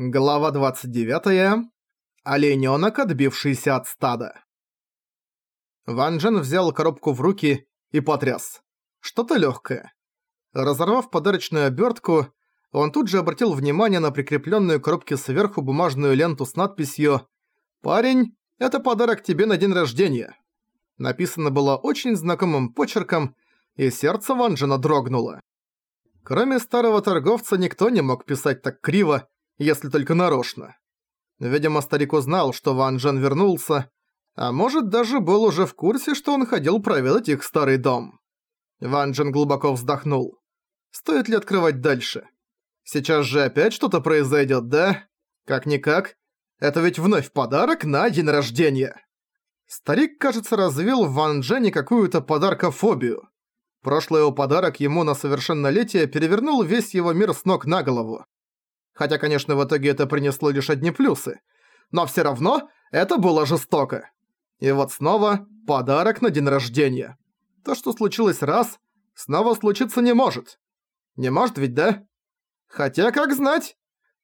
Глава 29. Оленёнок, отбившийся от стада. Ван Джен взял коробку в руки и потряс. Что-то лёгкое. Разорвав подарочную обёртку, он тут же обратил внимание на прикреплённую к коробке сверху бумажную ленту с надписью «Парень, это подарок тебе на день рождения». Написано было очень знакомым почерком, и сердце Ван Джена дрогнуло. Кроме старого торговца никто не мог писать так криво, если только нарочно. Видимо, старик узнал, что Ван Джен вернулся, а может даже был уже в курсе, что он ходил проведать их старый дом. Ван Джен глубоко вздохнул. Стоит ли открывать дальше? Сейчас же опять что-то произойдет, да? Как-никак. Это ведь вновь подарок на день рождения. Старик, кажется, развил в Ван Джене какую-то подаркофобию. Прошлый его подарок ему на совершеннолетие перевернул весь его мир с ног на голову. Хотя, конечно, в итоге это принесло лишь одни плюсы. Но всё равно это было жестоко. И вот снова подарок на день рождения. То, что случилось раз, снова случиться не может. Не может ведь, да? Хотя, как знать?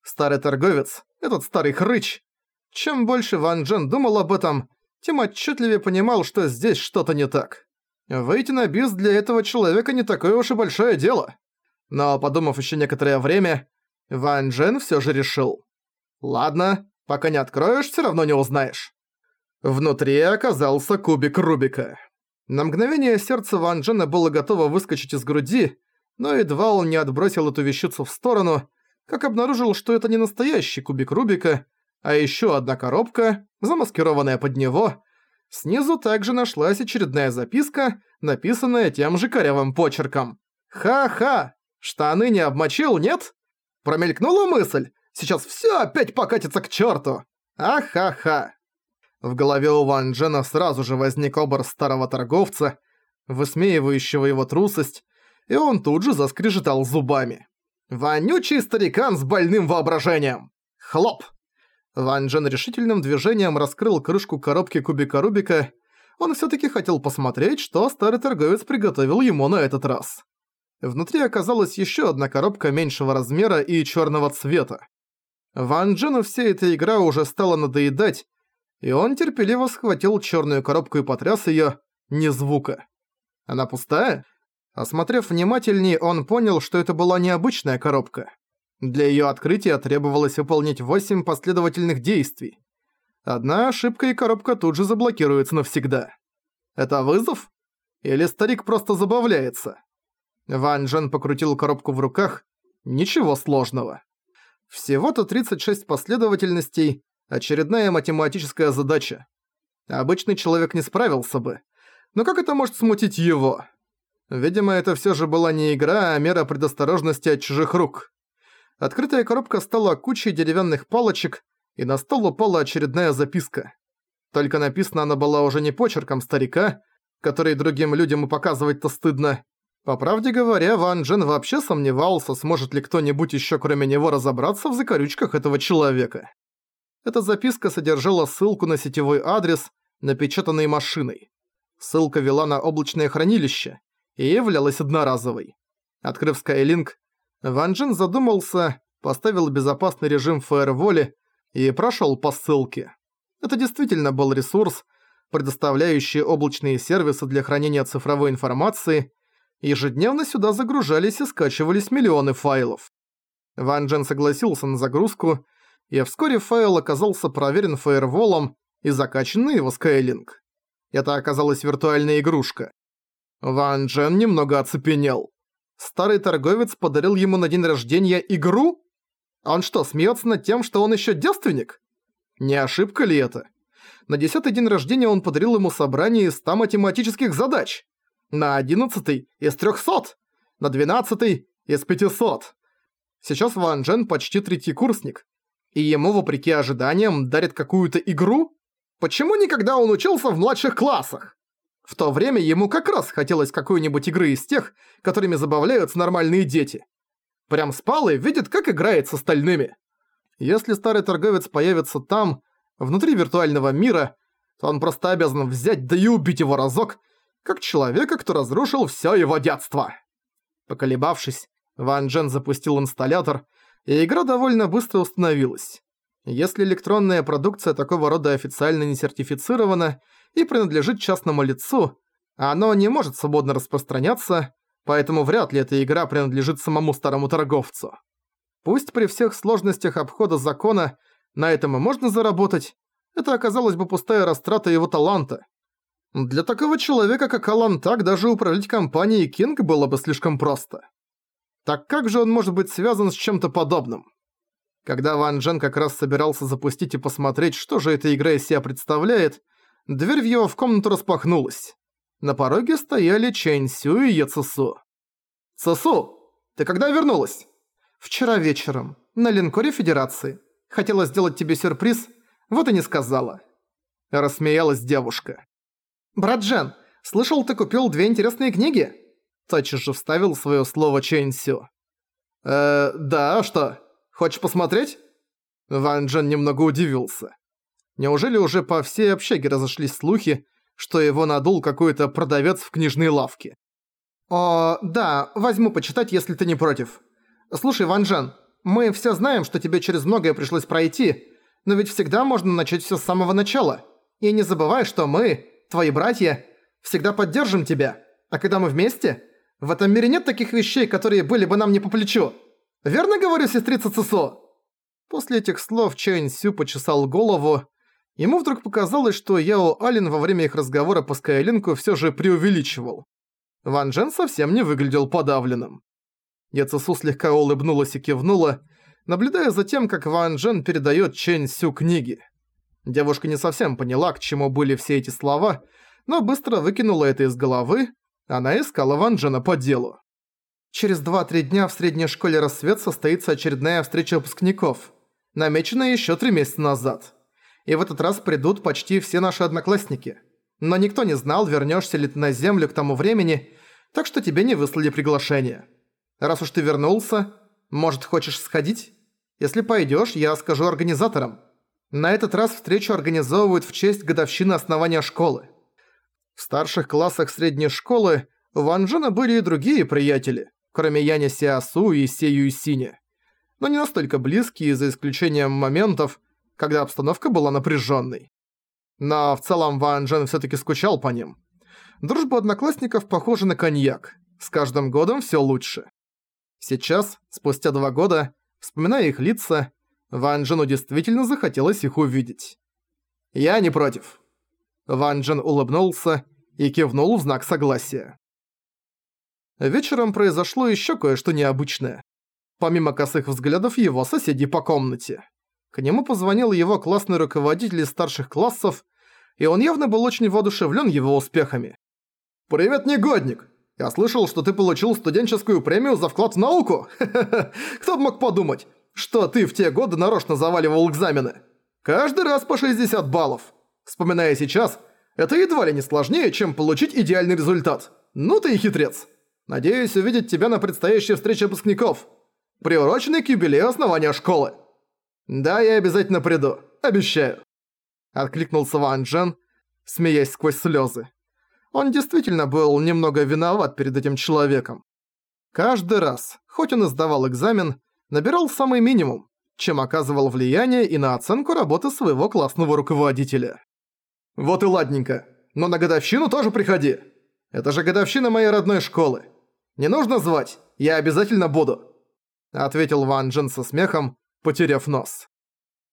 Старый торговец, этот старый хрыч. Чем больше Ван Джен думал об этом, тем отчетливее понимал, что здесь что-то не так. Выйти на бис для этого человека не такое уж и большое дело. Но, подумав еще некоторое время, Ван Джен всё же решил. Ладно, пока не откроешь, всё равно не узнаешь. Внутри оказался кубик Рубика. На мгновение сердце Ван Джена было готово выскочить из груди, но едва он не отбросил эту вещицу в сторону, как обнаружил, что это не настоящий кубик Рубика, а ещё одна коробка, замаскированная под него. Снизу также нашлась очередная записка, написанная тем же корявым почерком. «Ха-ха! Штаны не обмочил, нет?» Промелькнула мысль. Сейчас все опять покатится к черту. Ахаха. В голове у Ван Джена сразу же возник образ старого торговца, высмеивающего его трусость, и он тут же заскрежетал зубами. «Вонючий старикан с больным воображением!» Хлоп! Ван Джен решительным движением раскрыл крышку коробки кубика Рубика. Он всё-таки хотел посмотреть, что старый торговец приготовил ему на этот раз. Внутри оказалась еще одна коробка меньшего размера и черного цвета. Ван Джену вся эта игра уже стала надоедать, и он терпеливо схватил черную коробку и потряс ее, ни звука. Она пустая? Осмотрев внимательнее, он понял, что это была необычная коробка. Для ее открытия требовалось выполнить 8 последовательных действий. Одна ошибка и коробка тут же заблокируется навсегда. Это вызов? Или старик просто забавляется? Ван Джен покрутил коробку в руках. Ничего сложного. Всего-то 36 последовательностей, очередная математическая задача. Обычный человек не справился бы. Но как это может смутить его? Видимо, это всё же была не игра, а мера предосторожности от чужих рук. Открытая коробка стала кучей деревянных палочек, и на стол упала очередная записка. Только написана она была уже не почерком старика, который другим людям и показывать-то стыдно, по правде говоря, Ван Джен вообще сомневался, сможет ли кто-нибудь еще кроме него разобраться в закорючках этого человека. Эта записка содержала ссылку на сетевой адрес, напечатанный машиной. Ссылка вела на облачное хранилище и являлась одноразовой. Открыв Skylink, Ван Джен задумался, поставил безопасный режим фаерволи и прошел по ссылке. Это действительно был ресурс, предоставляющий облачные сервисы для хранения цифровой информации – Ежедневно сюда загружались и скачивались миллионы файлов. Ван Джен согласился на загрузку, и вскоре файл оказался проверен фаерволом и закачан на его Skylink. Это оказалась виртуальная игрушка. Ван Джен немного оцепенел. Старый торговец подарил ему на день рождения игру? Он что, смеется над тем, что он еще девственник? Не ошибка ли это? На десятый день рождения он подарил ему собрание из 100 математических задач на одиннадцатый из трехсот, на двенадцатый из пятисот. Сейчас Ван Джен почти третий курсник, и ему, вопреки ожиданиям, дарят какую-то игру? Почему никогда он учился в младших классах? В то время ему как раз хотелось какой-нибудь игры из тех, которыми забавляются нормальные дети. Прям спал и видит, как играет с остальными. Если старый торговец появится там, внутри виртуального мира, то он просто обязан взять да и убить его разок – как человека, кто разрушил всё его детство. Поколебавшись, Ван Джен запустил инсталлятор, и игра довольно быстро установилась. Если электронная продукция такого рода официально не сертифицирована и принадлежит частному лицу, оно не может свободно распространяться, поэтому вряд ли эта игра принадлежит самому старому торговцу. Пусть при всех сложностях обхода закона на этом и можно заработать, это оказалось бы пустая растрата его таланта. Для такого человека, как Алан Так, даже управлять компанией Кинг было бы слишком просто. Так как же он может быть связан с чем-то подобным? Когда Ван Джен как раз собирался запустить и посмотреть, что же эта игра из себя представляет, дверь в его в комнату распахнулась. На пороге стояли Чэнь Сю и Е Цесу. «Цесу, ты когда вернулась?» «Вчера вечером, на линкоре Федерации. Хотела сделать тебе сюрприз, вот и не сказала». Рассмеялась девушка. «Брат Джен, слышал, ты купил две интересные книги?» Тотчас же вставил свое слово Чэнь. «Э, да, а что?» Хочешь посмотреть?» Ван Джен немного удивился. Неужели уже по всей общаге разошлись слухи, что его надул какой-то продавец в книжной лавке? «О, да, возьму почитать, если ты не против. Слушай, Ван Джен, мы все знаем, что тебе через многое пришлось пройти, но ведь всегда можно начать все с самого начала. И не забывай, что мы, твои братья, всегда поддержим тебя. А когда мы вместе, в этом мире нет таких вещей, которые были бы нам не по плечу. Верно говорю, сестрица Цусо?» После этих слов Чэнь Сю почесал голову. Ему вдруг показалось, что Яо Алин во время их разговора по Скайлинку всё же преувеличивал. Ван Джен совсем не выглядел подавленным. Яцесу слегка улыбнулась и кивнула, наблюдая за тем, как Ван Джен передаёт Чэнь Сю книги. Девушка не совсем поняла, к чему были все эти слова, но быстро выкинула это из головы, она искала Ван Джена по делу. Через 2-3 дня в средней школе «Рассвет» состоится очередная встреча выпускников, намеченная еще 3 месяца назад. И в этот раз придут почти все наши одноклассники. Но никто не знал, вернешься ли ты на Землю к тому времени, так что тебе не выслали приглашение. Раз уж ты вернулся, может, хочешь сходить? Если пойдешь, я скажу организаторам. На этот раз встречу организовывают в честь годовщины основания школы. В старших классах средней школы у Ван были и другие приятели кроме Яня Сиасу и Сею Синя. Но не настолько близкие, за исключением моментов, когда обстановка была напряженной. Но в целом Ван Джен всё-таки скучал по ним. Дружба одноклассников похожа на коньяк. С каждым годом всё лучше. Сейчас, спустя два года, вспоминая их лица, Ван Джену действительно захотелось их увидеть. «Я не против». Ван Джен улыбнулся и кивнул в знак согласия. Вечером произошло еще кое-что необычное. Помимо косых взглядов его соседей по комнате. К нему позвонил его классный руководитель из старших классов, и он явно был очень воодушевлен его успехами. «Привет, негодник! Я слышал, что ты получил студенческую премию за вклад в науку! Кто бы мог подумать, что ты в те годы нарочно заваливал экзамены? Каждый раз по 60 баллов! Вспоминая сейчас, это едва ли не сложнее, чем получить идеальный результат. Ну ты и хитрец!» Надеюсь увидеть тебя на предстоящей встрече выпускников, приуроченной к юбилею основания школы. Да, я обязательно приду, обещаю. Откликнулся Ван Джен, смеясь сквозь слезы. Он действительно был немного виноват перед этим человеком. Каждый раз, хоть он и сдавал экзамен, набирал самый минимум, чем оказывал влияние и на оценку работы своего классного руководителя. «Вот и ладненько, но на годовщину тоже приходи. Это же годовщина моей родной школы. Не нужно звать, я обязательно буду», — ответил Ван Джен со смехом, потеряв нос.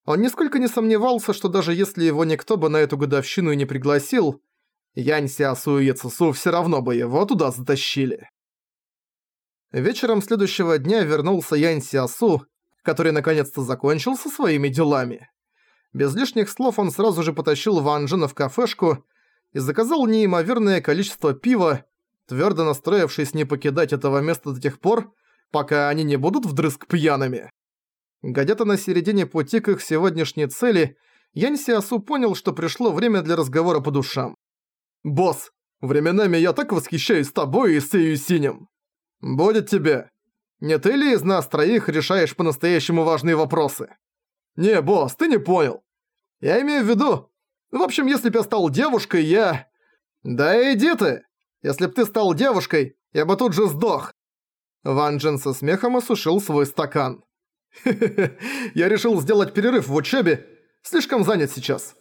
Он нисколько не сомневался, что даже если его никто бы на эту годовщину и не пригласил, Янь Сиасу и Яцесу всё равно бы его туда затащили. Вечером следующего дня вернулся Янь Сиасу, который наконец-то закончил со своими делами. Без лишних слов он сразу же потащил Ван Джена в кафешку и заказал неимоверное количество пива, твердо настроившись не покидать этого места до тех пор, пока они не будут вдрызг пьяными. Где-то на середине пути к их сегодняшней цели Янь Сиасу понял, что пришло время для разговора по душам. «Босс, временами я так восхищаюсь тобой и Сею Синим. Будет тебе. Не ты ли из нас троих решаешь по-настоящему важные вопросы? Не, босс, ты не понял. Я имею в виду... В общем, если б я стал девушкой, я... Да иди ты! Если б ты стал девушкой, я бы тут же сдох!» Ван Джен со смехом осушил свой стакан. Хе-хе-хе, я решил сделать перерыв в учебе. Слишком занят сейчас.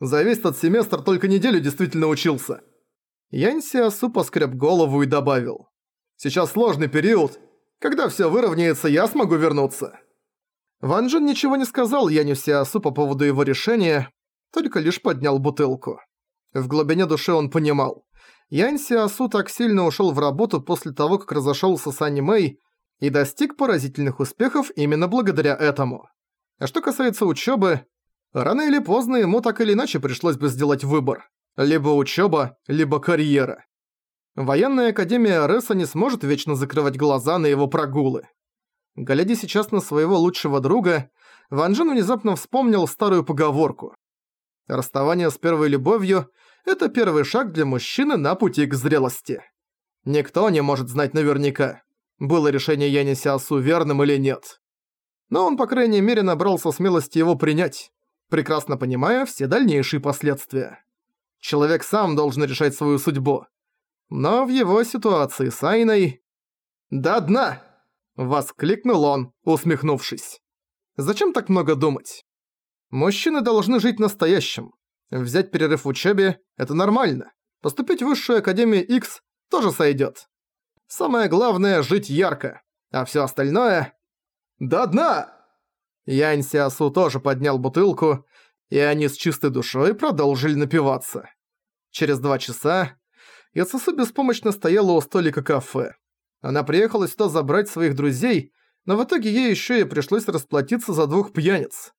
За весь тот семестр только неделю действительно учился. Янь Сиасу поскреб голову и добавил. Сейчас сложный период. Когда все выровняется, я смогу вернуться. Ван Джин ничего не сказал Яню Сиасу по поводу его решения, только лишь поднял бутылку. В глубине души он понимал. Янь Сиасу так сильно ушел в работу после того, как разошелся с Ани Мэй и достиг поразительных успехов именно благодаря этому. А что касается учебы, рано или поздно ему так или иначе пришлось бы сделать выбор. Либо учеба, либо карьера. Военная академия Ареса не сможет вечно закрывать глаза на его прогулы. Глядя сейчас на своего лучшего друга, Ван Джен внезапно вспомнил старую поговорку. Расставание с первой любовью – это первый шаг для мужчины на пути к зрелости. Никто не может знать наверняка, было решение Яни Сиасу верным или нет. Но он, по крайней мере, набрался смелости его принять, прекрасно понимая все дальнейшие последствия. Человек сам должен решать свою судьбу. Но в его ситуации с Айной... «До дна!» – воскликнул он, усмехнувшись. «Зачем так много думать? Мужчины должны жить настоящим. Взять перерыв в учебе – это нормально. Поступить в высшую академию X тоже сойдет. Самое главное – жить ярко, а все остальное – до дна!» Янь Сиасу тоже поднял бутылку, и они с чистой душой продолжили напиваться. Через два часа Яцесу беспомощно стояла у столика кафе. Она приехала сюда забрать своих друзей, но в итоге ей еще и пришлось расплатиться за двух пьяниц.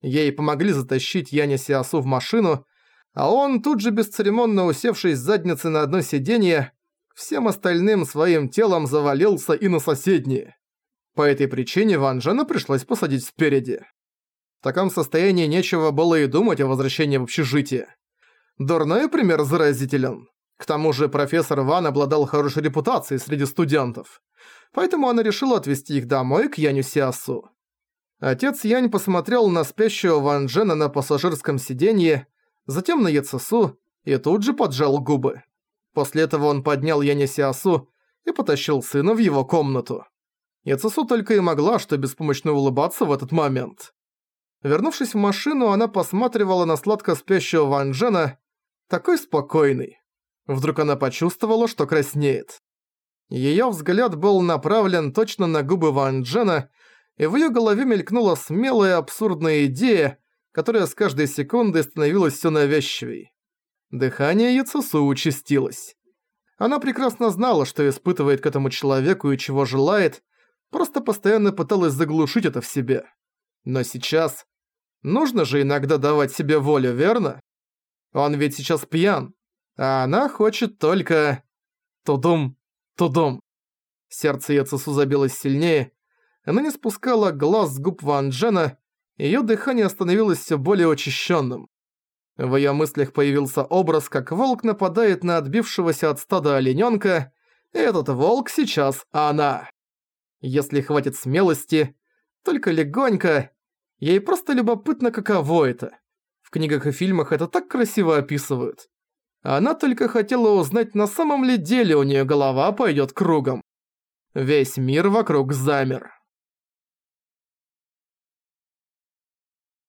Ей помогли затащить Яня Сиасу в машину, а он, тут же бесцеремонно усевшись с задницы на одно сиденье, всем остальным своим телом завалился и на соседние. По этой причине Ван Джена пришлось посадить спереди. В таком состоянии нечего было и думать о возвращении в общежитие. Дурной пример заразителен. К тому же профессор Ван обладал хорошей репутацией среди студентов. Поэтому она решила отвезти их домой к Яню Сиасу. Отец Янь посмотрел на спящего Ван Джена на пассажирском сиденье, затем на Яцесу и тут же поджал губы. После этого он поднял Яня Сиасу и потащил сына в его комнату. Яцесу только и могла что беспомощно улыбаться в этот момент. Вернувшись в машину, она посматривала на сладко спящего Ван Джена, такой спокойный. Вдруг она почувствовала, что краснеет. Её взгляд был направлен точно на губы Ван Джена, и в её голове мелькнула смелая абсурдная идея, которая с каждой секундой становилась всё навязчивей. Дыхание Яцесу участилось. Она прекрасно знала, что испытывает к этому человеку и чего желает, просто постоянно пыталась заглушить это в себе. Но сейчас... Нужно же иногда давать себе волю, верно? Он ведь сейчас пьян, а она хочет только... Тудум, тудум. Сердце Яцесу забилось сильнее, она не спускала глаз с губ Ван Джена, её дыхание становилось всё более учащенным. В её мыслях появился образ, как волк нападает на отбившегося от стада оленёнка, и этот волк сейчас она. Если хватит смелости, только легонько, ей просто любопытно, каково это. В книгах и фильмах это так красиво описывают. Она только хотела узнать, на самом ли деле у неё голова пойдёт кругом. Весь мир вокруг замер.